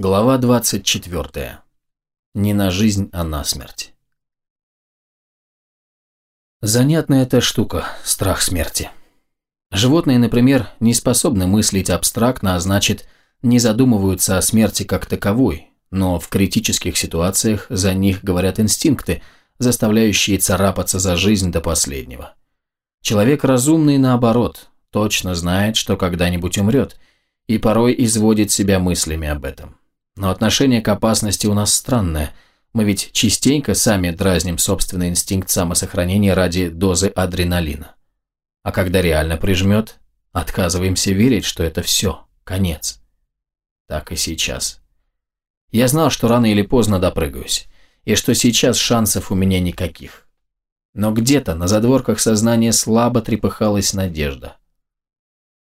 Глава 24. Не на жизнь, а на смерть. Занятная эта штука – страх смерти. Животные, например, не способны мыслить абстрактно, а значит, не задумываются о смерти как таковой, но в критических ситуациях за них говорят инстинкты, заставляющие царапаться за жизнь до последнего. Человек разумный, наоборот, точно знает, что когда-нибудь умрет, и порой изводит себя мыслями об этом. Но отношение к опасности у нас странное. Мы ведь частенько сами дразним собственный инстинкт самосохранения ради дозы адреналина. А когда реально прижмет, отказываемся верить, что это все, конец. Так и сейчас. Я знал, что рано или поздно допрыгаюсь, и что сейчас шансов у меня никаких. Но где-то на задворках сознания слабо трепыхалась надежда.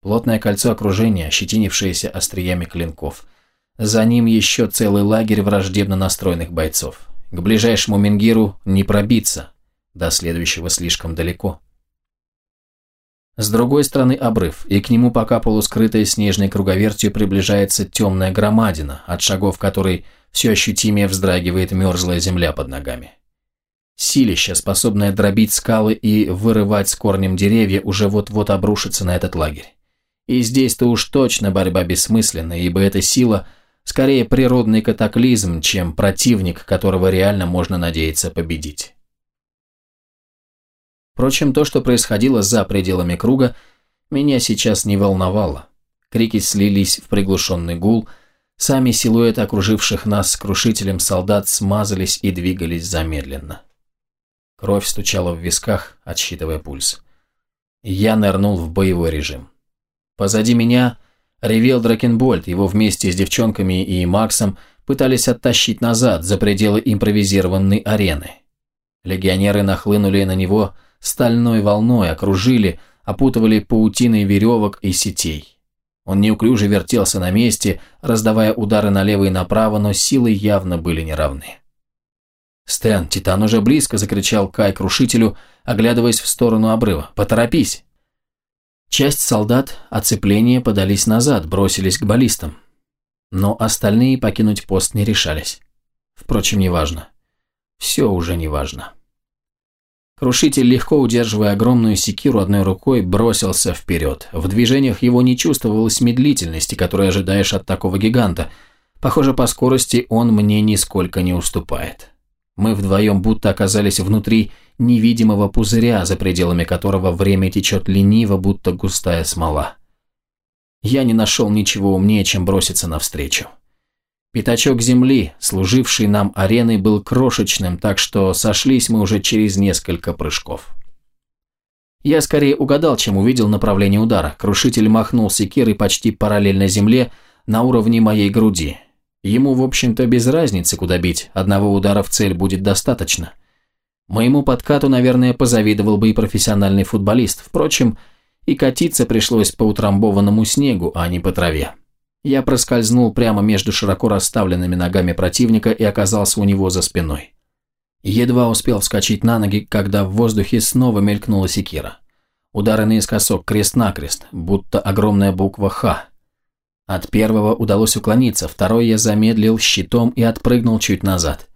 Плотное кольцо окружения, ощетинившееся остриями клинков – за ним еще целый лагерь враждебно настроенных бойцов. К ближайшему Менгиру не пробиться, до следующего слишком далеко. С другой стороны обрыв, и к нему пока полускрытая снежной круговертью приближается темная громадина, от шагов которой все ощутимее вздрагивает мерзлая земля под ногами. Силища, способное дробить скалы и вырывать с корнем деревья, уже вот-вот обрушится на этот лагерь. И здесь-то уж точно борьба бессмысленна, ибо эта сила – Скорее природный катаклизм, чем противник, которого реально можно надеяться победить. Впрочем, то, что происходило за пределами круга, меня сейчас не волновало. Крики слились в приглушенный гул, сами силуэты окруживших нас с крушителем солдат смазались и двигались замедленно. Кровь стучала в висках, отсчитывая пульс. Я нырнул в боевой режим. Позади меня Ревел Дракенбольд, его вместе с девчонками и Максом пытались оттащить назад, за пределы импровизированной арены. Легионеры нахлынули на него стальной волной, окружили, опутывали паутиной веревок и сетей. Он неуклюже вертелся на месте, раздавая удары налево и направо, но силы явно были неравны. «Стэн, Титан уже близко!» – закричал Кай крушителю, оглядываясь в сторону обрыва. «Поторопись!» Часть солдат оцепления подались назад, бросились к баллистам. Но остальные покинуть пост не решались. Впрочем, неважно. Все уже неважно. Крушитель, легко удерживая огромную секиру одной рукой, бросился вперед. В движениях его не чувствовалось медлительности, которой ожидаешь от такого гиганта. Похоже, по скорости он мне нисколько не уступает. Мы вдвоем будто оказались внутри невидимого пузыря, за пределами которого время течет лениво, будто густая смола. Я не нашел ничего умнее, чем броситься навстречу. Пятачок земли, служивший нам ареной, был крошечным, так что сошлись мы уже через несколько прыжков. Я скорее угадал, чем увидел направление удара. Крушитель махнул секирой почти параллельно земле на уровне моей груди. Ему, в общем-то, без разницы, куда бить, одного удара в цель будет достаточно. Моему подкату, наверное, позавидовал бы и профессиональный футболист. Впрочем, и катиться пришлось по утрамбованному снегу, а не по траве. Я проскользнул прямо между широко расставленными ногами противника и оказался у него за спиной. Едва успел вскочить на ноги, когда в воздухе снова мелькнула секира. Удары наискосок, крест-накрест, будто огромная буква «Х». От первого удалось уклониться, второй я замедлил щитом и отпрыгнул чуть назад.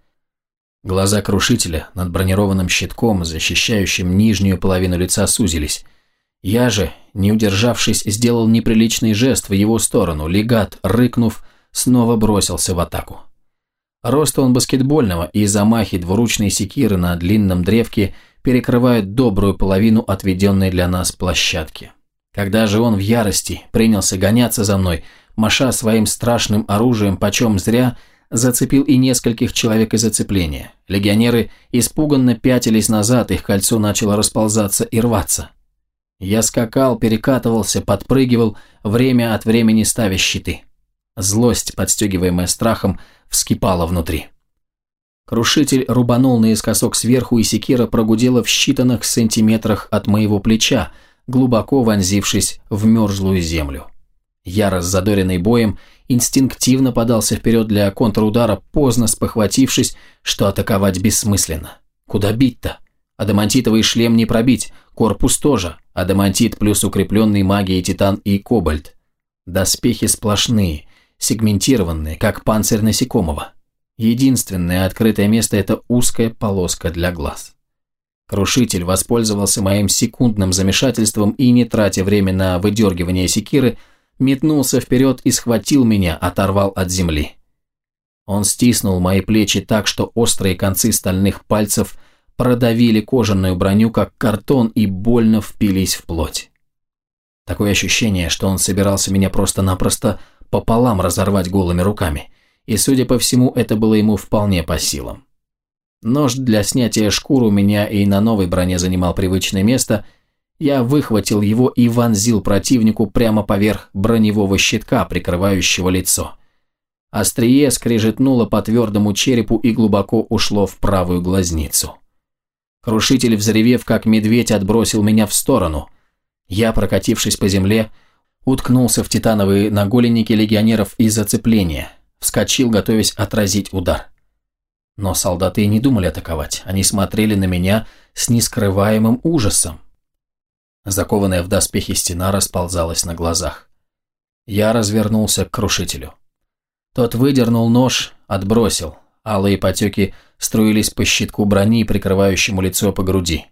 Глаза крушителя над бронированным щитком, защищающим нижнюю половину лица, сузились. Я же, не удержавшись, сделал неприличный жест в его сторону. Легат, рыкнув, снова бросился в атаку. Рост он баскетбольного, и замахи двуручной секиры на длинном древке перекрывают добрую половину отведенной для нас площадки. Когда же он в ярости принялся гоняться за мной, Маша своим страшным оружием почем зря зацепил и нескольких человек из зацепления. Легионеры испуганно пятились назад, их кольцо начало расползаться и рваться. Я скакал, перекатывался, подпрыгивал, время от времени ставя щиты. Злость, подстегиваемая страхом, вскипала внутри. Крушитель рубанул наискосок сверху, и секира прогудела в считанных сантиметрах от моего плеча, глубоко вонзившись в мерзлую землю. Я, раззадоренный боем, инстинктивно подался вперед для контрудара, поздно спохватившись, что атаковать бессмысленно. Куда бить-то? Адамантитовый шлем не пробить, корпус тоже, адамантит плюс укрепленный магией титан и кобальт. Доспехи сплошные, сегментированные, как панцирь насекомого. Единственное открытое место – это узкая полоска для глаз. Крушитель воспользовался моим секундным замешательством и, не тратя время на выдергивание секиры, метнулся вперед и схватил меня, оторвал от земли. Он стиснул мои плечи так, что острые концы стальных пальцев продавили кожаную броню, как картон, и больно впились в плоть. Такое ощущение, что он собирался меня просто-напросто пополам разорвать голыми руками, и, судя по всему, это было ему вполне по силам. Нож для снятия шкур у меня и на новой броне занимал привычное место, я выхватил его и вонзил противнику прямо поверх броневого щитка, прикрывающего лицо. Острие скрежетнуло по твердому черепу и глубоко ушло в правую глазницу. Крушитель, взревев, как медведь, отбросил меня в сторону. Я, прокатившись по земле, уткнулся в титановые наголенники легионеров из зацепления, вскочил, готовясь отразить удар. Но солдаты и не думали атаковать, они смотрели на меня с нескрываемым ужасом. Закованная в доспехи стена расползалась на глазах. Я развернулся к крушителю. Тот выдернул нож, отбросил. Алые потеки струились по щитку брони, прикрывающему лицо по груди.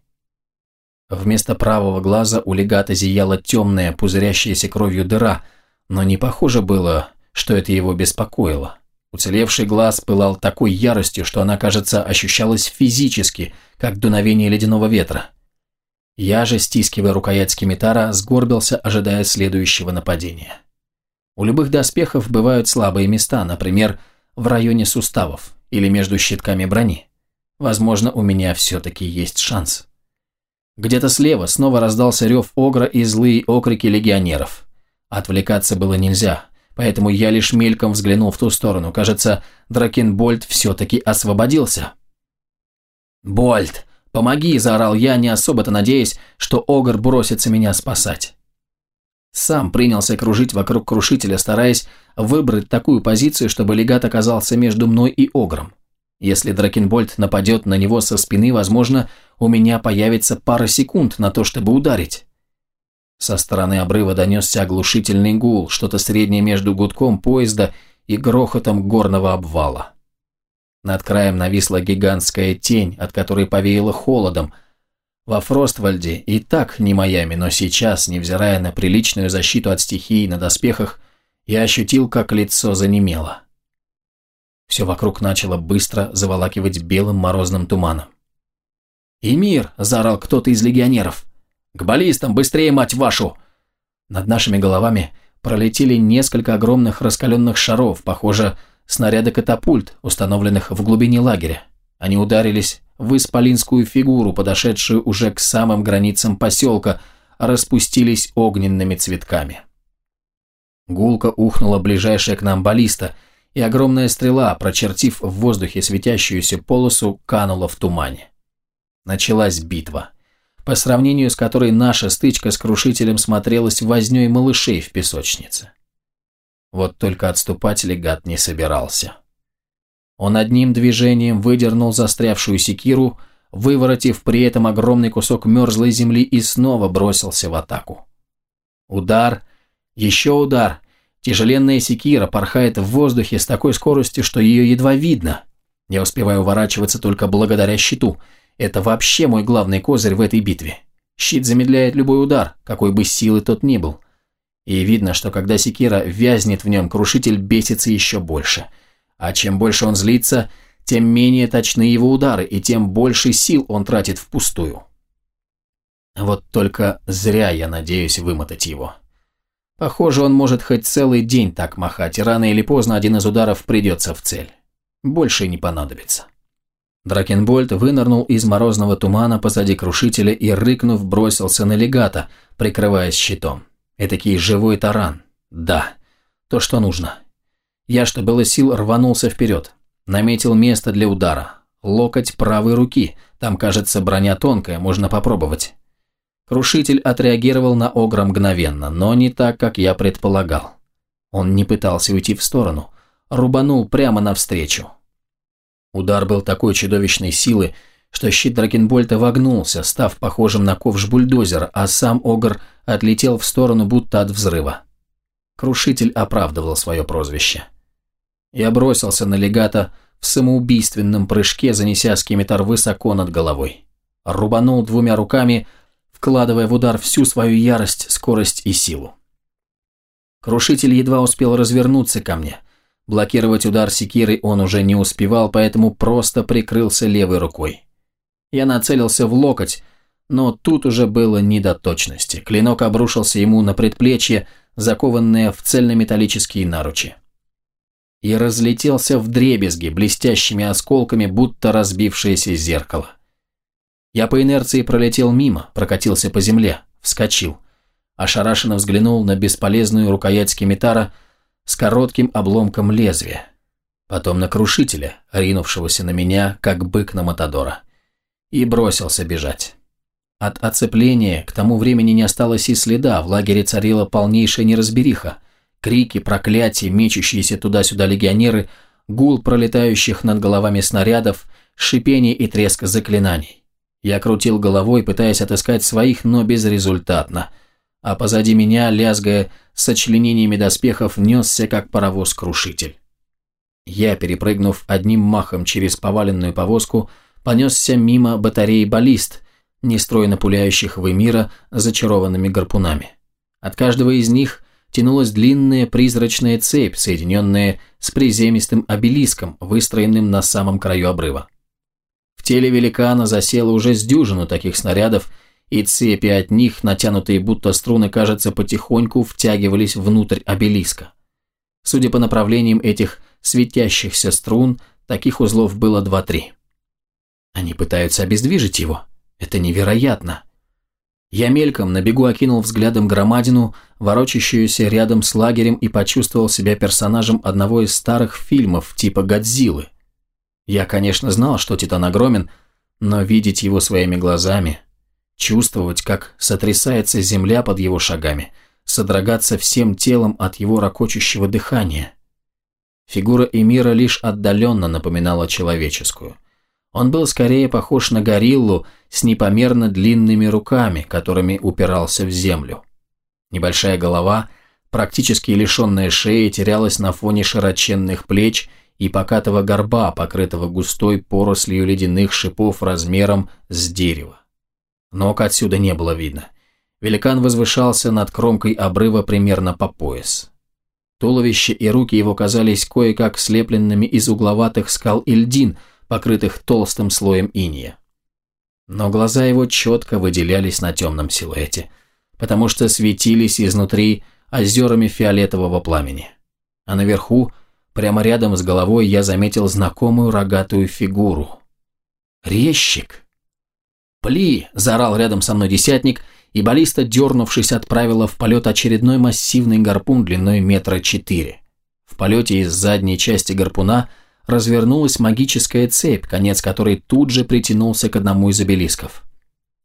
Вместо правого глаза у легата зияла темная, пузырящаяся кровью дыра, но не похоже было, что это его беспокоило. Уцелевший глаз пылал такой яростью, что она, кажется, ощущалась физически, как дуновение ледяного ветра. Я же, стискивая рукоять скимитара, сгорбился, ожидая следующего нападения. У любых доспехов бывают слабые места, например, в районе суставов или между щитками брони. Возможно, у меня все-таки есть шанс. Где-то слева снова раздался рев огра и злые окрики легионеров. Отвлекаться было нельзя, поэтому я лишь мельком взглянул в ту сторону. Кажется, Дракенбольд все-таки освободился. «Больт, помоги!» – заорал я, не особо-то надеясь, что Огр бросится меня спасать. Сам принялся кружить вокруг крушителя, стараясь выбрать такую позицию, чтобы легат оказался между мной и Огром. Если Дракенбольд нападет на него со спины, возможно, у меня появится пара секунд на то, чтобы ударить. Со стороны обрыва донесся оглушительный гул, что-то среднее между гудком поезда и грохотом горного обвала. Над краем нависла гигантская тень, от которой повеяло холодом – во Фроствальде и так не Майами, но сейчас, невзирая на приличную защиту от стихии на доспехах, я ощутил, как лицо занемело. Все вокруг начало быстро заволакивать белым морозным туманом. «Эмир!» – заорал кто-то из легионеров. «К баллистам! Быстрее, мать вашу!» Над нашими головами пролетели несколько огромных раскаленных шаров, похоже, снаряды катапульт, установленных в глубине лагеря. Они ударились в исполинскую фигуру, подошедшую уже к самым границам поселка, распустились огненными цветками. Гулко ухнула ближайшая к нам баллиста, и огромная стрела, прочертив в воздухе светящуюся полосу, канула в тумане. Началась битва, по сравнению с которой наша стычка с крушителем смотрелась вознёй малышей в песочнице. Вот только отступать легат не собирался. Он одним движением выдернул застрявшую секиру, выворотив при этом огромный кусок мерзлой земли и снова бросился в атаку. Удар, еще удар. Тяжеленная секира порхает в воздухе с такой скоростью, что ее едва видно. Я успеваю уворачиваться только благодаря щиту. Это вообще мой главный козырь в этой битве. Щит замедляет любой удар, какой бы силы тот ни был. И видно, что когда секира вязнет в нем, крушитель бесится еще больше – а чем больше он злится, тем менее точны его удары, и тем больше сил он тратит впустую. Вот только зря я надеюсь вымотать его. Похоже, он может хоть целый день так махать, и рано или поздно один из ударов придется в цель. Больше не понадобится. Дракенбольд вынырнул из морозного тумана позади крушителя и, рыкнув, бросился на легата, прикрываясь щитом. Этакий живой таран. Да, то, что нужно. Я, что было сил, рванулся вперед. Наметил место для удара. Локоть правой руки. Там, кажется, броня тонкая, можно попробовать. Крушитель отреагировал на Огра мгновенно, но не так, как я предполагал. Он не пытался уйти в сторону. Рубанул прямо навстречу. Удар был такой чудовищной силы, что щит Дракенбольта вогнулся, став похожим на ковш бульдозера, а сам Огр отлетел в сторону, будто от взрыва. Крушитель оправдывал свое прозвище. Я бросился на легата в самоубийственном прыжке, занеся скеметар высоко над головой. Рубанул двумя руками, вкладывая в удар всю свою ярость, скорость и силу. Крушитель едва успел развернуться ко мне. Блокировать удар секирой он уже не успевал, поэтому просто прикрылся левой рукой. Я нацелился в локоть, но тут уже было не до точности. Клинок обрушился ему на предплечье, закованное в цельнометаллические наручи. И разлетелся в дребезги, блестящими осколками, будто разбившееся зеркало. Я по инерции пролетел мимо, прокатился по земле, вскочил. Ошарашенно взглянул на бесполезную рукоять скеметара с коротким обломком лезвия. Потом на крушителя, ринувшегося на меня, как бык на Матадора. И бросился бежать. От оцепления к тому времени не осталось и следа, в лагере царила полнейшая неразбериха. Крики, проклятия, мечущиеся туда-сюда легионеры, гул пролетающих над головами снарядов, шипение и треск заклинаний. Я крутил головой, пытаясь отыскать своих, но безрезультатно. А позади меня, лязгая сочленениями доспехов, несся как паровоз-крушитель. Я, перепрыгнув одним махом через поваленную повозку, понесся мимо батареи баллист, нестройно пуляющих в Эмира зачарованными гарпунами. От каждого из них тянулась длинная призрачная цепь, соединенная с приземистым обелиском, выстроенным на самом краю обрыва. В теле великана засело уже с дюжину таких снарядов, и цепи от них, натянутые будто струны, кажется, потихоньку втягивались внутрь обелиска. Судя по направлениям этих светящихся струн, таких узлов было два-три. Они пытаются обездвижить его. Это невероятно. Я мельком на бегу окинул взглядом громадину, ворочащуюся рядом с лагерем и почувствовал себя персонажем одного из старых фильмов типа «Годзиллы». Я, конечно, знал, что Титан огромен, но видеть его своими глазами, чувствовать, как сотрясается земля под его шагами, содрогаться всем телом от его ракочущего дыхания. Фигура Эмира лишь отдаленно напоминала человеческую – он был скорее похож на гориллу с непомерно длинными руками, которыми упирался в землю. Небольшая голова, практически лишенная шеи, терялась на фоне широченных плеч и покатого горба, покрытого густой порослью ледяных шипов размером с дерево. Ног отсюда не было видно. Великан возвышался над кромкой обрыва примерно по пояс. Туловище и руки его казались кое-как слепленными из угловатых скал Ильдин – покрытых толстым слоем иния. Но глаза его четко выделялись на темном силуэте, потому что светились изнутри озерами фиолетового пламени. А наверху, прямо рядом с головой, я заметил знакомую рогатую фигуру. «Резчик!» «Пли!» – заорал рядом со мной десятник, и баллиста, дернувшись, отправила в полет очередной массивный гарпун длиной метра четыре. В полете из задней части гарпуна – развернулась магическая цепь, конец которой тут же притянулся к одному из обелисков.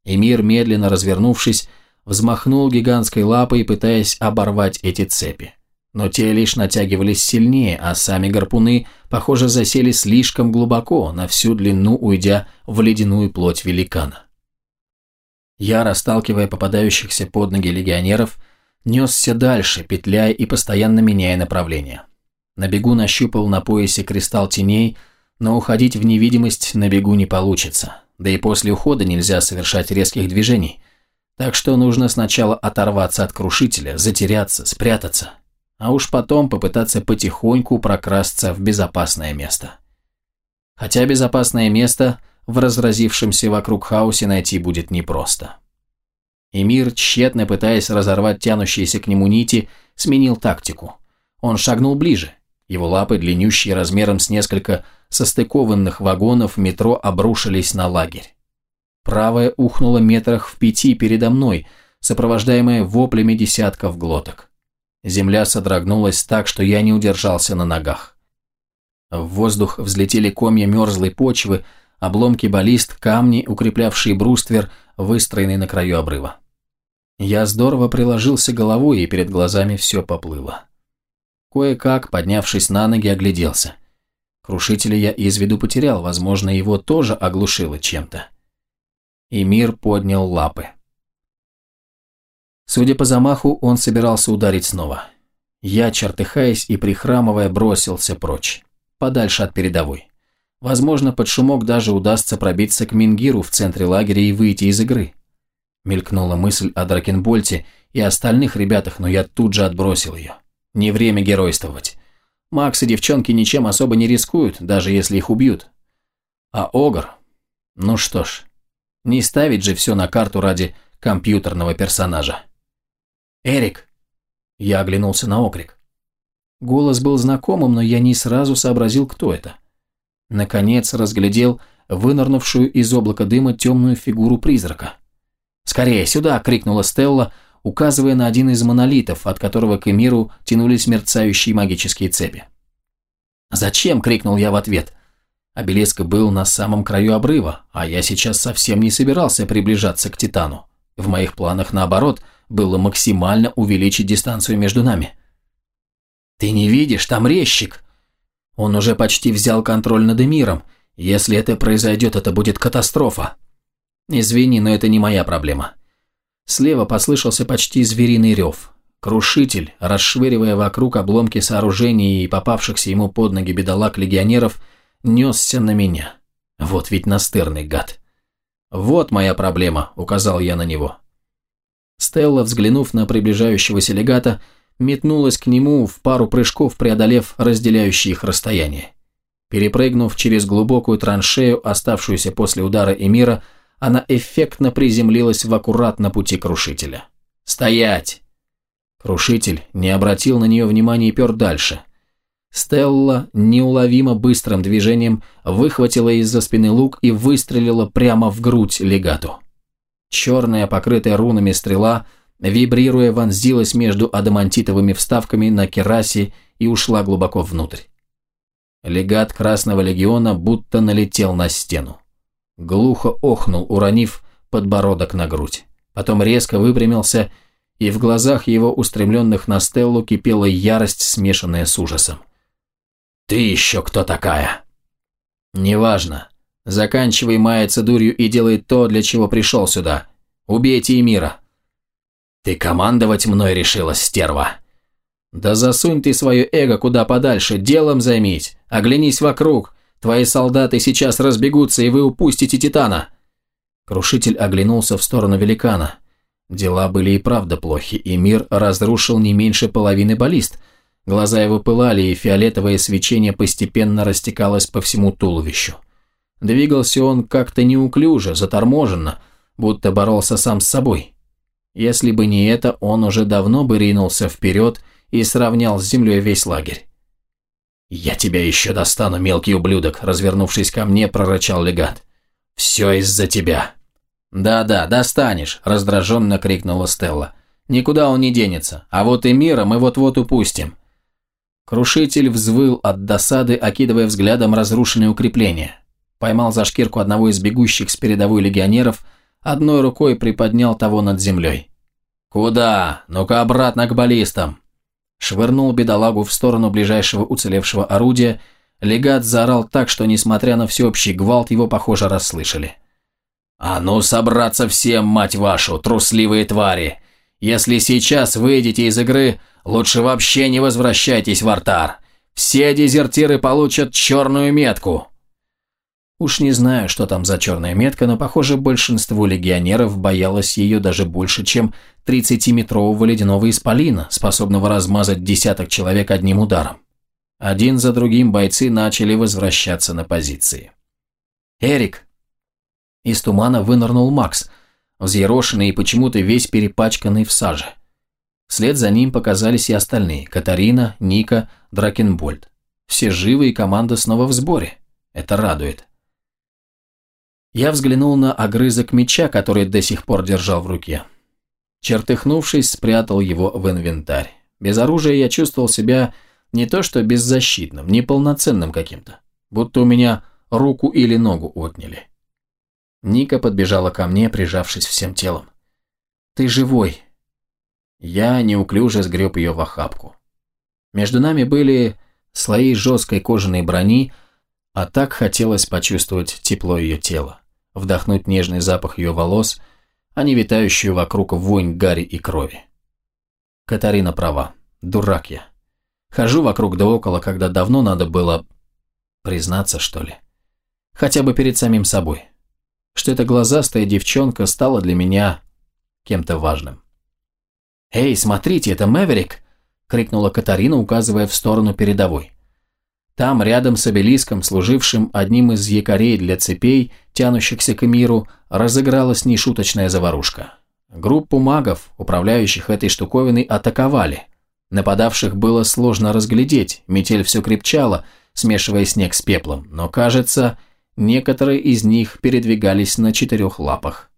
Эмир, медленно развернувшись, взмахнул гигантской лапой, пытаясь оборвать эти цепи. Но те лишь натягивались сильнее, а сами гарпуны, похоже, засели слишком глубоко, на всю длину уйдя в ледяную плоть великана. Я, расталкивая попадающихся под ноги легионеров, несся дальше, петляя и постоянно меняя направление. На бегу нащупал на поясе кристалл теней, но уходить в невидимость на бегу не получится. Да и после ухода нельзя совершать резких движений. Так что нужно сначала оторваться от крушителя, затеряться, спрятаться. А уж потом попытаться потихоньку прокрасться в безопасное место. Хотя безопасное место в разразившемся вокруг хаосе найти будет непросто. Эмир, тщетно пытаясь разорвать тянущиеся к нему нити, сменил тактику. Он шагнул ближе, его лапы, длиннющие размером с несколько состыкованных вагонов метро, обрушились на лагерь. Правая ухнула метрах в пяти передо мной, сопровождаемая воплями десятков глоток. Земля содрогнулась так, что я не удержался на ногах. В воздух взлетели комья мерзлой почвы, обломки баллист, камни, укреплявшие бруствер, выстроенный на краю обрыва. Я здорово приложился головой, и перед глазами все поплыло. Кое-как, поднявшись на ноги, огляделся. Крушителя я из виду потерял, возможно, его тоже оглушило чем-то. И мир поднял лапы. Судя по замаху, он собирался ударить снова. Я, чертыхаясь и прихрамывая, бросился прочь, подальше от передовой. Возможно, под шумок даже удастся пробиться к Мингиру в центре лагеря и выйти из игры. Мелькнула мысль о Дракенбольте и остальных ребятах, но я тут же отбросил ее. Не время геройствовать. Макс и девчонки ничем особо не рискуют, даже если их убьют. А Огр? Ну что ж, не ставить же все на карту ради компьютерного персонажа. «Эрик!» Я оглянулся на окрик. Голос был знакомым, но я не сразу сообразил, кто это. Наконец разглядел вынырнувшую из облака дыма темную фигуру призрака. «Скорее, сюда!» – крикнула Стелла, указывая на один из монолитов, от которого к Эмиру тянулись мерцающие магические цепи. «Зачем?» – крикнул я в ответ. Обелиск был на самом краю обрыва, а я сейчас совсем не собирался приближаться к Титану. В моих планах, наоборот, было максимально увеличить дистанцию между нами. «Ты не видишь, там резчик!» Он уже почти взял контроль над Эмиром. Если это произойдет, это будет катастрофа. Извини, но это не моя проблема. Слева послышался почти звериный рев. Крушитель, расшвыривая вокруг обломки сооружений и попавшихся ему под ноги бедолаг легионеров, несся на меня. Вот ведь настырный гад. «Вот моя проблема», — указал я на него. Стелла, взглянув на приближающегося легата, метнулась к нему в пару прыжков, преодолев разделяющие их расстояние. Перепрыгнув через глубокую траншею, оставшуюся после удара Эмира, она эффектно приземлилась в аккуратно пути крушителя. «Стоять!» Крушитель не обратил на нее внимания и пер дальше. Стелла неуловимо быстрым движением выхватила из-за спины лук и выстрелила прямо в грудь легату. Черная, покрытая рунами стрела, вибрируя, вонзилась между адамантитовыми вставками на керасе и ушла глубоко внутрь. Легат Красного Легиона будто налетел на стену глухо охнул, уронив подбородок на грудь. Потом резко выпрямился, и в глазах его, устремленных на Стеллу, кипела ярость, смешанная с ужасом. «Ты еще кто такая?» «Неважно. Заканчивай маяться дурью и делай то, для чего пришел сюда. Убейте Эмира». «Ты командовать мной решила, стерва?» «Да засунь ты свое эго куда подальше, делом займись, оглянись вокруг, Твои солдаты сейчас разбегутся, и вы упустите Титана!» Крушитель оглянулся в сторону великана. Дела были и правда плохи, и мир разрушил не меньше половины баллист. Глаза его пылали, и фиолетовое свечение постепенно растекалось по всему туловищу. Двигался он как-то неуклюже, заторможенно, будто боролся сам с собой. Если бы не это, он уже давно бы ринулся вперед и сравнял с землей весь лагерь. «Я тебя еще достану, мелкий ублюдок», – развернувшись ко мне, прорычал легат. «Все из-за тебя». «Да-да, достанешь», – раздраженно крикнула Стелла. «Никуда он не денется, а вот и мира мы вот-вот упустим». Крушитель взвыл от досады, окидывая взглядом разрушенные укрепления. Поймал за шкирку одного из бегущих с передовой легионеров, одной рукой приподнял того над землей. «Куда? Ну-ка обратно к баллистам!» швырнул бедолагу в сторону ближайшего уцелевшего орудия, легат заорал так, что, несмотря на всеобщий гвалт, его, похоже, расслышали. «А ну собраться всем, мать вашу, трусливые твари! Если сейчас выйдете из игры, лучше вообще не возвращайтесь в артар. Все дезертиры получат черную метку!» Уж не знаю, что там за черная метка, но, похоже, большинство легионеров боялось ее даже больше, чем 30-метрового ледяного исполина, способного размазать десяток человек одним ударом. Один за другим бойцы начали возвращаться на позиции. «Эрик!» Из тумана вынырнул Макс, взъерошенный и почему-то весь перепачканный в саже. Вслед за ним показались и остальные – Катарина, Ника, Дракенбольд. Все живы и команда снова в сборе. Это радует. Я взглянул на огрызок меча, который до сих пор держал в руке. Чертыхнувшись, спрятал его в инвентарь. Без оружия я чувствовал себя не то что беззащитным, неполноценным каким-то. Будто у меня руку или ногу отняли. Ника подбежала ко мне, прижавшись всем телом. «Ты живой!» Я неуклюже сгреб ее в охапку. Между нами были слои жесткой кожаной брони, а так хотелось почувствовать тепло ее тела вдохнуть нежный запах ее волос, а не витающую вокруг вонь гари и крови. Катарина права. Дурак я. Хожу вокруг да около, когда давно надо было признаться, что ли. Хотя бы перед самим собой. Что эта глазастая девчонка стала для меня кем-то важным. «Эй, смотрите, это Мэверик!» – крикнула Катарина, указывая в сторону передовой. Там, рядом с обелиском, служившим одним из якорей для цепей, тянущихся к миру, разыгралась нешуточная заварушка. Группу магов, управляющих этой штуковиной, атаковали. Нападавших было сложно разглядеть, метель все крепчала, смешивая снег с пеплом, но, кажется, некоторые из них передвигались на четырех лапах.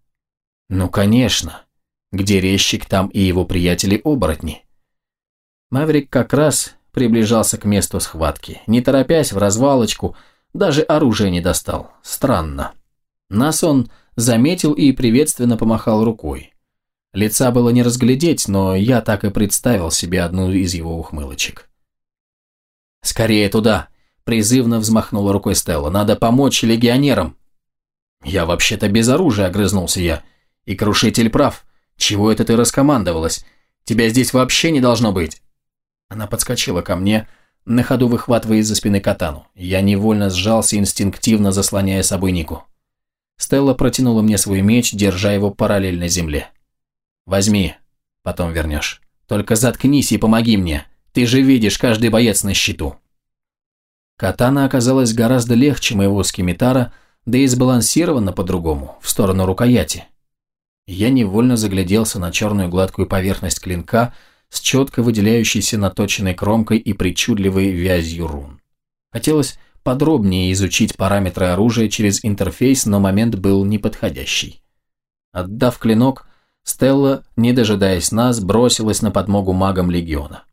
Ну, конечно. Где резчик, там и его приятели-оборотни. Маврик как раз приближался к месту схватки. Не торопясь в развалочку, даже оружие не достал. Странно. Нас он заметил и приветственно помахал рукой. Лица было не разглядеть, но я так и представил себе одну из его ухмылочек. «Скорее туда!» – призывно взмахнула рукой Стелла. «Надо помочь легионерам!» «Я вообще-то без оружия», – огрызнулся я. «И крушитель прав. Чего это ты раскомандовалась? Тебя здесь вообще не должно быть!» Она подскочила ко мне, на ходу выхватывая из-за спины катану. Я невольно сжался, инстинктивно заслоняя собой Нику. Стелла протянула мне свой меч, держа его параллельно земле. «Возьми, потом вернешь. Только заткнись и помоги мне. Ты же видишь, каждый боец на счету». Катана оказалась гораздо легче моего скимитара, да и сбалансирована по-другому, в сторону рукояти. Я невольно загляделся на черную гладкую поверхность клинка, с четко выделяющейся наточенной кромкой и причудливой вязью рун. Хотелось подробнее изучить параметры оружия через интерфейс, но момент был неподходящий. Отдав клинок, Стелла, не дожидаясь нас, бросилась на подмогу магам Легиона.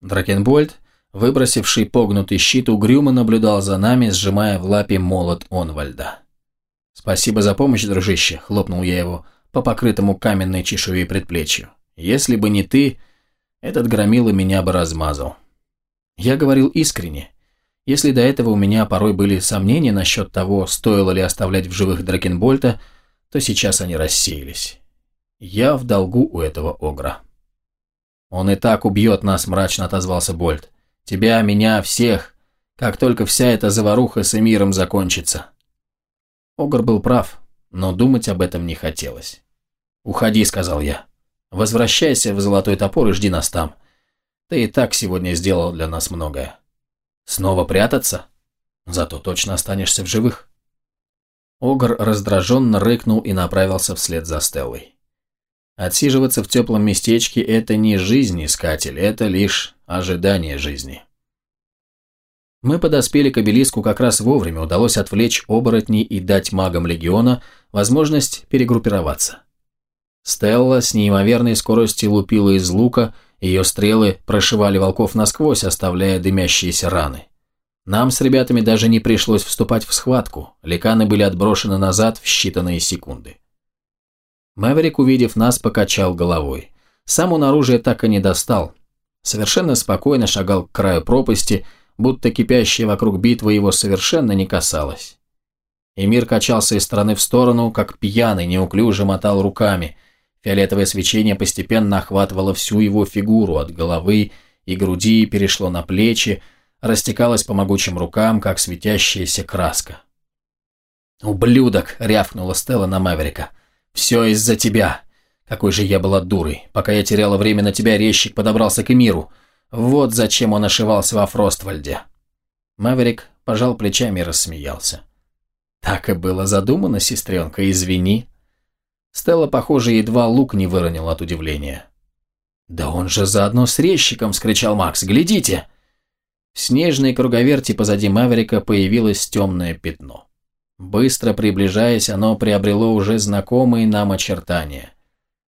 Дракенбольд, выбросивший погнутый щит, угрюмо наблюдал за нами, сжимая в лапе молот Онвальда. «Спасибо за помощь, дружище», — хлопнул я его по покрытому каменной чешуей предплечью. «Если бы не ты, этот громила меня бы размазал. Я говорил искренне. Если до этого у меня порой были сомнения насчет того, стоило ли оставлять в живых Дракенбольта, то сейчас они рассеялись. Я в долгу у этого Огра. «Он и так убьет нас», – мрачно отозвался Больт. «Тебя, меня, всех, как только вся эта заваруха с Эмиром закончится». Огр был прав, но думать об этом не хотелось. «Уходи», – сказал я. Возвращайся в Золотой Топор и жди нас там. Ты и так сегодня сделал для нас многое. Снова прятаться? Зато точно останешься в живых. Огр раздраженно рыкнул и направился вслед за Стеллой. Отсиживаться в теплом местечке – это не жизнь, искатель, это лишь ожидание жизни. Мы подоспели к обелиску как раз вовремя, удалось отвлечь оборотней и дать магам Легиона возможность перегруппироваться. Стелла с неимоверной скоростью лупила из лука, ее стрелы прошивали волков насквозь, оставляя дымящиеся раны. Нам с ребятами даже не пришлось вступать в схватку, ликаны были отброшены назад в считанные секунды. Мэверик, увидев нас, покачал головой. Сам он оружие так и не достал. Совершенно спокойно шагал к краю пропасти, будто кипящая вокруг битвы его совершенно не касалась. Эмир качался из стороны в сторону, как пьяный, неуклюже мотал руками – Фиолетовое свечение постепенно охватывало всю его фигуру, от головы и груди перешло на плечи, растекалось по могучим рукам, как светящаяся краска. «Ублюдок!» — рявкнула Стелла на Маверика. «Все из-за тебя! Какой же я была дурой! Пока я теряла время на тебя, резчик подобрался к Эмиру. Вот зачем он ошивался во Фроствальде!» Маверик пожал плечами и рассмеялся. «Так и было задумано, сестренка, извини!» Стелла, похоже, едва лук не выронил от удивления. «Да он же заодно с резчиком!» – вскричал Макс. «Глядите!» В снежной круговерти позади Маверика появилось темное пятно. Быстро приближаясь, оно приобрело уже знакомые нам очертания.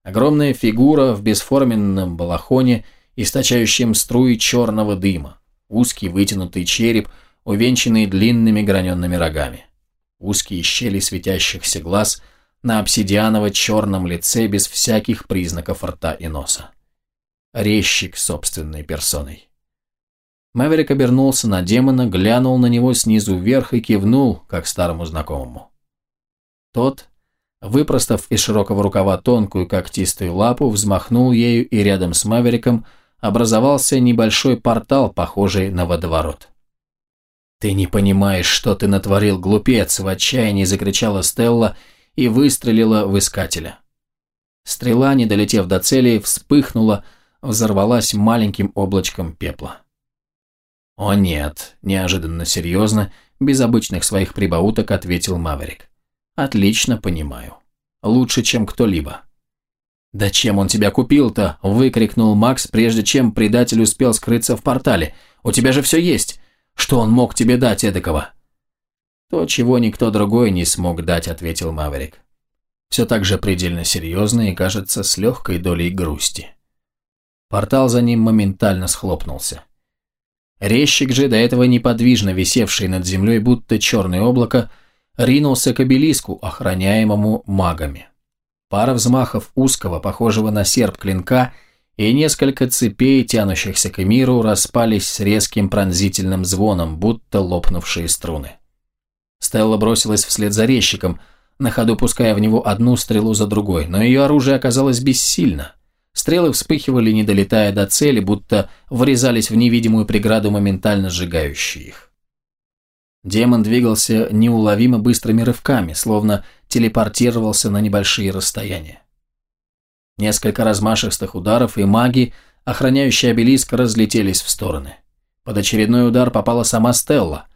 Огромная фигура в бесформенном балахоне, источающем струи черного дыма. Узкий вытянутый череп, увенчанный длинными граненными рогами. Узкие щели светящихся глаз – на обсидианово-черном лице без всяких признаков рта и носа. Резчик собственной персоной. Мэверик обернулся на демона, глянул на него снизу вверх и кивнул, как старому знакомому. Тот, выпростав из широкого рукава тонкую когтистую лапу, взмахнул ею и рядом с Мавериком образовался небольшой портал, похожий на водоворот. «Ты не понимаешь, что ты натворил, глупец!» – в отчаянии закричала Стелла и выстрелила в искателя. Стрела, не долетев до цели, вспыхнула, взорвалась маленьким облачком пепла. «О нет», – неожиданно серьезно, без обычных своих прибауток ответил Маверик. «Отлично понимаю. Лучше, чем кто-либо». «Да чем он тебя купил-то?» – выкрикнул Макс, прежде чем предатель успел скрыться в портале. «У тебя же все есть. Что он мог тебе дать эдакого?» «То, чего никто другой не смог дать», – ответил Маверик. Все так же предельно серьезно и, кажется, с легкой долей грусти. Портал за ним моментально схлопнулся. Резчик же, до этого неподвижно висевший над землей, будто черное облако, ринулся к обелиску, охраняемому магами. Пара взмахов узкого, похожего на серп клинка, и несколько цепей, тянущихся к миру, распались с резким пронзительным звоном, будто лопнувшие струны. Стелла бросилась вслед за резчиком, на ходу пуская в него одну стрелу за другой, но ее оружие оказалось бессильно. Стрелы вспыхивали, не долетая до цели, будто врезались в невидимую преграду, моментально сжигающие их. Демон двигался неуловимо быстрыми рывками, словно телепортировался на небольшие расстояния. Несколько размашистых ударов, и маги, охраняющие обелиск, разлетелись в стороны. Под очередной удар попала сама Стелла.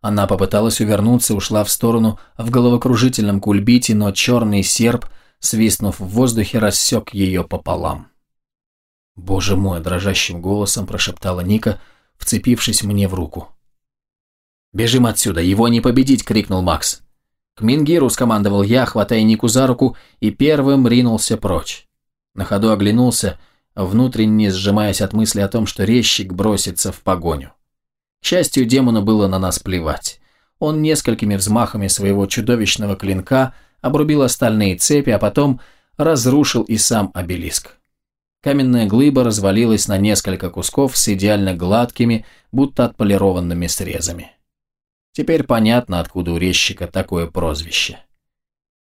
Она попыталась увернуться, ушла в сторону в головокружительном кульбите, но черный серп – свистнув в воздухе, рассек ее пополам. «Боже мой!» – дрожащим голосом прошептала Ника, вцепившись мне в руку. «Бежим отсюда, его не победить!» – крикнул Макс. К Мингиру скомандовал я, хватая Нику за руку, и первым ринулся прочь. На ходу оглянулся, внутренне сжимаясь от мысли о том, что резчик бросится в погоню. К счастью, демону было на нас плевать. Он несколькими взмахами своего чудовищного клинка – обрубил остальные цепи, а потом разрушил и сам обелиск. Каменная глыба развалилась на несколько кусков с идеально гладкими, будто отполированными срезами. Теперь понятно, откуда у резчика такое прозвище.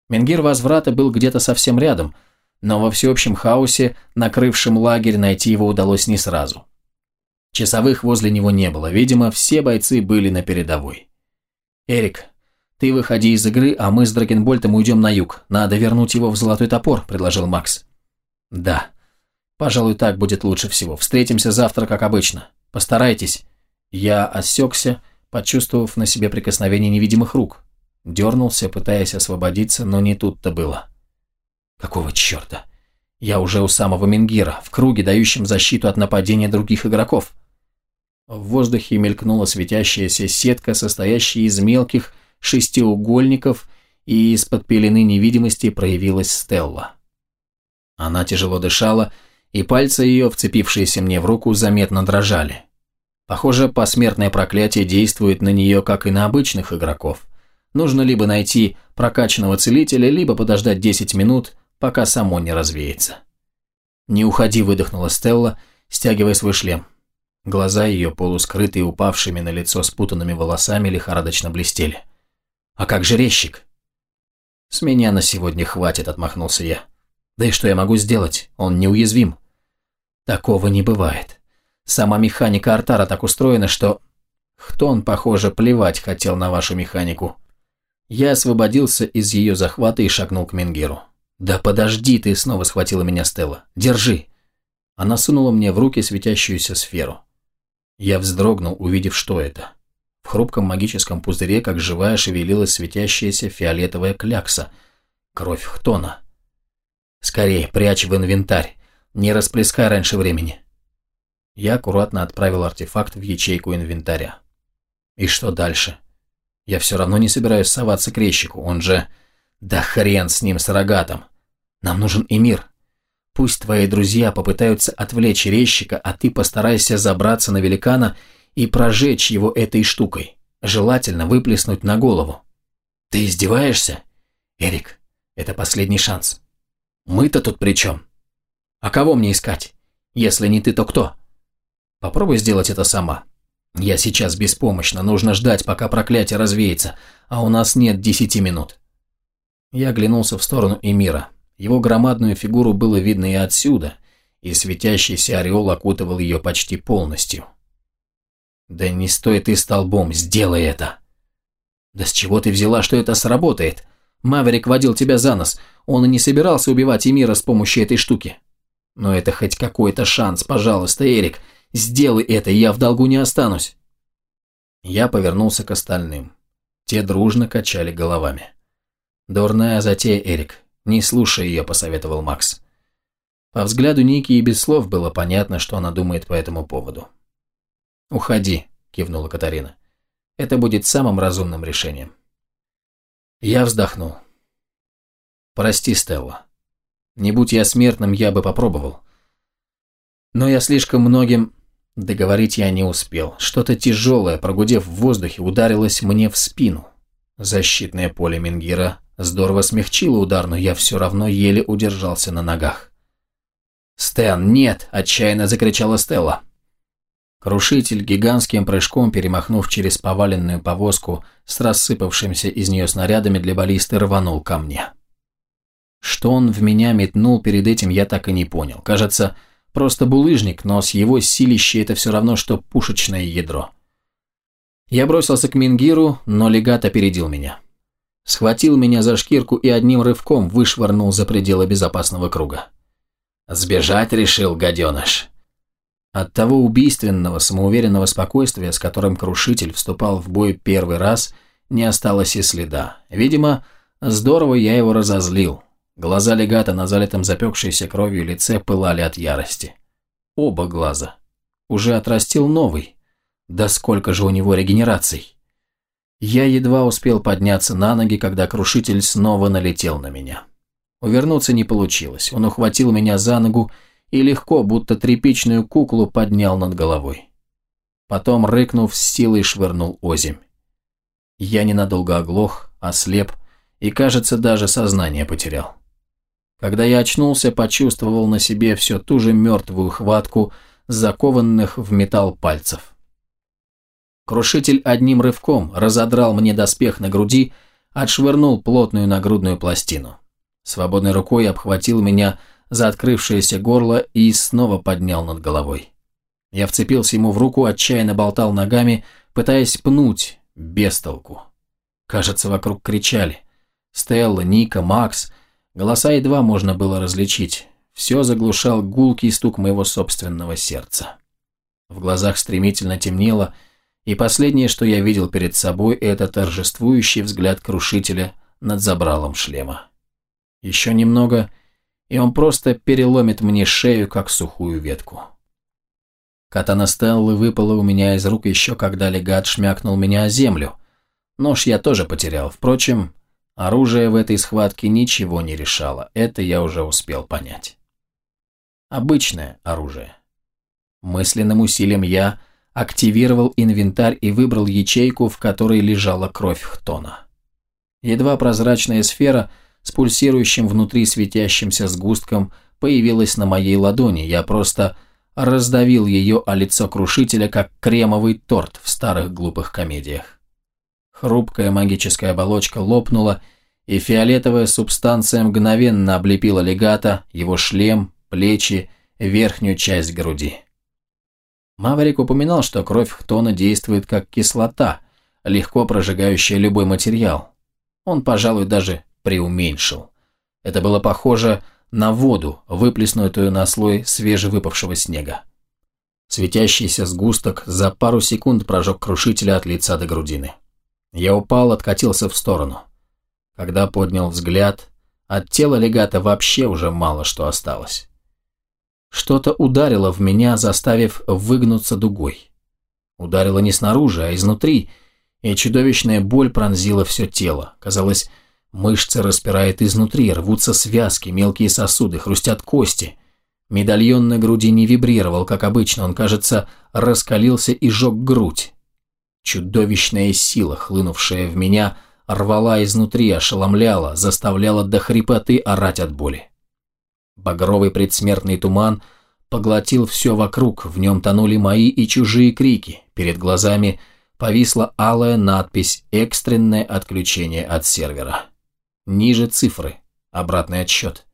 Менгир возврата был где-то совсем рядом, но во всеобщем хаосе, накрывшем лагерь, найти его удалось не сразу. Часовых возле него не было, видимо, все бойцы были на передовой. «Эрик, «Ты выходи из игры, а мы с Драгенбольтом уйдем на юг. Надо вернуть его в Золотой Топор», – предложил Макс. «Да. Пожалуй, так будет лучше всего. Встретимся завтра, как обычно. Постарайтесь». Я осекся, почувствовав на себе прикосновение невидимых рук. Дернулся, пытаясь освободиться, но не тут-то было. «Какого черта? Я уже у самого Мингира, в круге, дающем защиту от нападения других игроков». В воздухе мелькнула светящаяся сетка, состоящая из мелких, шестиугольников, и из-под пелены невидимости проявилась Стелла. Она тяжело дышала, и пальцы ее, вцепившиеся мне в руку, заметно дрожали. Похоже, посмертное проклятие действует на нее, как и на обычных игроков. Нужно либо найти прокачанного целителя, либо подождать 10 минут, пока само не развеется. «Не уходи», – выдохнула Стелла, стягивая свой шлем. Глаза ее, полускрытые упавшими на лицо спутанными волосами, лихорадочно блестели. «А как же резчик?» «С меня на сегодня хватит», — отмахнулся я. «Да и что я могу сделать? Он неуязвим». «Такого не бывает. Сама механика Артара так устроена, что...» «Хтон, похоже, плевать хотел на вашу механику». Я освободился из ее захвата и шагнул к Менгиру. «Да подожди ты!» — снова схватила меня Стелла. «Держи!» Она сунула мне в руки светящуюся сферу. Я вздрогнул, увидев, что это. В хрупком магическом пузыре, как живая, шевелилась светящаяся фиолетовая клякса. Кровь Хтона. «Скорее, прячь в инвентарь. Не расплескай раньше времени». Я аккуратно отправил артефакт в ячейку инвентаря. И что дальше? Я все равно не собираюсь соваться к резчику, он же... Да хрен с ним, с рогатом. Нам нужен Эмир. Пусть твои друзья попытаются отвлечь резчика, а ты постарайся забраться на великана и прожечь его этой штукой. Желательно выплеснуть на голову. Ты издеваешься? Эрик, это последний шанс. Мы-то тут при чем? А кого мне искать? Если не ты, то кто? Попробуй сделать это сама. Я сейчас беспомощна, нужно ждать, пока проклятие развеется, а у нас нет десяти минут. Я оглянулся в сторону Эмира. Его громадную фигуру было видно и отсюда, и светящийся ореол окутывал ее почти полностью. «Да не стой ты столбом, сделай это!» «Да с чего ты взяла, что это сработает? Маверик водил тебя за нос, он и не собирался убивать Эмира с помощью этой штуки. Но это хоть какой-то шанс, пожалуйста, Эрик, сделай это, я в долгу не останусь». Я повернулся к остальным. Те дружно качали головами. «Дурная затея, Эрик. Не слушай ее», – посоветовал Макс. По взгляду Ники и без слов было понятно, что она думает по этому поводу. «Уходи», – кивнула Катарина. «Это будет самым разумным решением». Я вздохнул. «Прости, Стелла. Не будь я смертным, я бы попробовал. Но я слишком многим...» Договорить я не успел. Что-то тяжелое, прогудев в воздухе, ударилось мне в спину. Защитное поле Мингира здорово смягчило удар, но я все равно еле удержался на ногах. «Стэн, нет!» – отчаянно закричала Стелла. Крушитель, гигантским прыжком перемахнув через поваленную повозку с рассыпавшимся из нее снарядами для баллисты, рванул ко мне. Что он в меня метнул перед этим, я так и не понял. Кажется, просто булыжник, но с его силищей это все равно, что пушечное ядро. Я бросился к Мингиру, но легат опередил меня. Схватил меня за шкирку и одним рывком вышвырнул за пределы безопасного круга. Сбежать решил, гаденыш. От того убийственного, самоуверенного спокойствия, с которым Крушитель вступал в бой первый раз, не осталось и следа. Видимо, здорово я его разозлил. Глаза легата на залитом запекшейся кровью лице пылали от ярости. Оба глаза. Уже отрастил новый. Да сколько же у него регенераций. Я едва успел подняться на ноги, когда Крушитель снова налетел на меня. Увернуться не получилось. Он ухватил меня за ногу и легко, будто тряпичную куклу, поднял над головой. Потом, рыкнув, с силой швырнул озимь. Я ненадолго оглох, ослеп и, кажется, даже сознание потерял. Когда я очнулся, почувствовал на себе всю ту же мертвую хватку закованных в металл пальцев. Крушитель одним рывком разодрал мне доспех на груди, отшвырнул плотную нагрудную пластину. Свободной рукой обхватил меня за открывшееся горло и снова поднял над головой. Я вцепился ему в руку, отчаянно болтал ногами, пытаясь пнуть, без толку. Кажется, вокруг кричали. Стелла, Ника, Макс. Голоса едва можно было различить. Все заглушал гулкий стук моего собственного сердца. В глазах стремительно темнело, и последнее, что я видел перед собой, это торжествующий взгляд крушителя над забралом шлема. Еще немного, и он просто переломит мне шею, как сухую ветку. Катана Стеллы выпала у меня из рук еще когда легат шмякнул меня о землю. Нож я тоже потерял. Впрочем, оружие в этой схватке ничего не решало. Это я уже успел понять. Обычное оружие. Мысленным усилием я активировал инвентарь и выбрал ячейку, в которой лежала кровь Хтона. Едва прозрачная сфера – с пульсирующим внутри светящимся сгустком появилась на моей ладони. Я просто раздавил ее о лицо крушителя, как кремовый торт в старых глупых комедиях. Хрупкая магическая оболочка лопнула, и фиолетовая субстанция мгновенно облепила легата, его шлем, плечи, верхнюю часть груди. Маврик упоминал, что кровь Хтона действует как кислота, легко прожигающая любой материал. Он, пожалуй, даже преуменьшил. Это было похоже на воду, выплеснутую на слой свежевыпавшего снега. Светящийся сгусток за пару секунд прожег крушителя от лица до грудины. Я упал, откатился в сторону. Когда поднял взгляд, от тела легата вообще уже мало что осталось. Что-то ударило в меня, заставив выгнуться дугой. Ударило не снаружи, а изнутри, и чудовищная боль пронзила все тело. Казалось, Мышцы распирает изнутри, рвутся связки, мелкие сосуды, хрустят кости. Медальон на груди не вибрировал, как обычно, он, кажется, раскалился и жег грудь. Чудовищная сила, хлынувшая в меня, рвала изнутри, ошеломляла, заставляла до хрипоты орать от боли. Багровый предсмертный туман поглотил все вокруг, в нем тонули мои и чужие крики, перед глазами повисла алая надпись «Экстренное отключение от сервера». Ниже цифры. Обратный отсчет.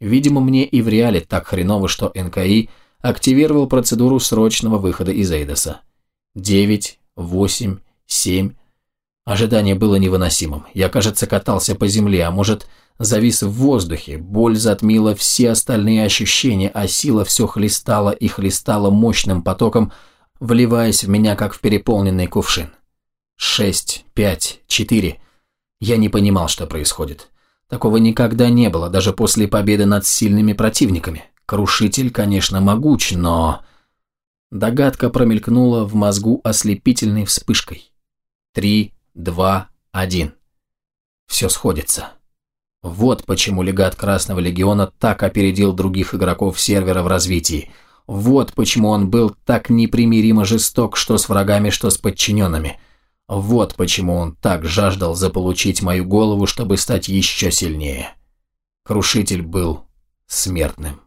Видимо, мне и в реале так хреново, что НКИ активировал процедуру срочного выхода из Эйдоса. Девять, восемь, семь. Ожидание было невыносимым. Я, кажется, катался по земле, а может, завис в воздухе. Боль затмила все остальные ощущения, а сила все хлестала и хлестала мощным потоком, вливаясь в меня, как в переполненный кувшин. Шесть, пять, четыре. Я не понимал, что происходит. Такого никогда не было, даже после победы над сильными противниками. Крушитель, конечно, могуч, но... Догадка промелькнула в мозгу ослепительной вспышкой. Три, два, один. Все сходится. Вот почему легат Красного Легиона так опередил других игроков сервера в развитии. Вот почему он был так непримиримо жесток что с врагами, что с подчиненными. Вот почему он так жаждал заполучить мою голову, чтобы стать еще сильнее. Крушитель был смертным.